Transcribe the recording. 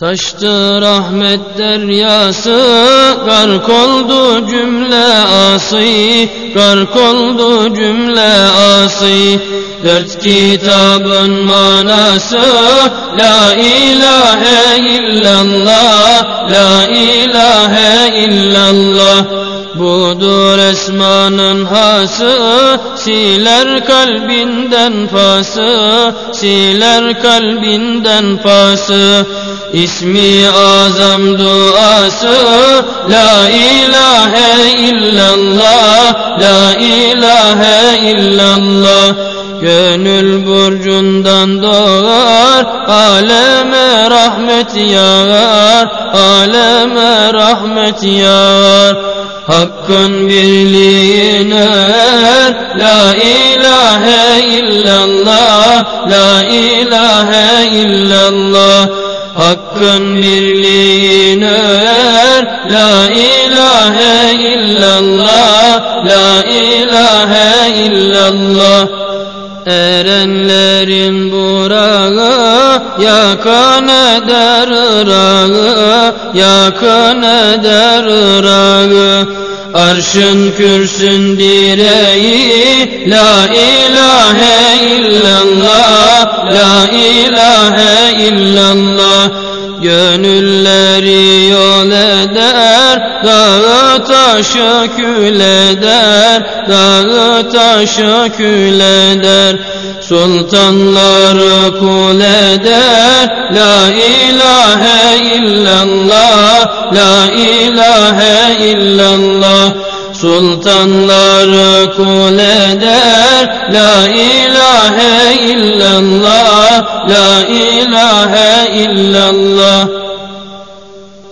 Taştı rahmet deryası, gark oldu cümle asi, gark oldu cümle asi. Dört kitabın manası, la ilahe illallah, la ilahe illallah. Budur esmanın hası, siler kalbinden fası, siler kalbinden fası. İsmi azam duası La ilahe illallah La ilahe illallah. Gönül burcundan doğar Aleme rahmet yağar Aleme rahmet yağar. Hakkın birliğine er La ilahe illallah La ilahe illallah Hakkın birliğine er La ilahe illallah La ilahe illallah. Erenlerin burağı Yakın eder ırağı Yakın eder ırağı Arşın kürsün direği La ilahe illallah La ilahe illallah Gönülleri yol eder Dağı taşı kül eder Dağı taşı kül eder. Sultanları kul eder La ilahe illallah La ilahe illallah Sultanları kul eder. La ilahe illallah La ilahe illallah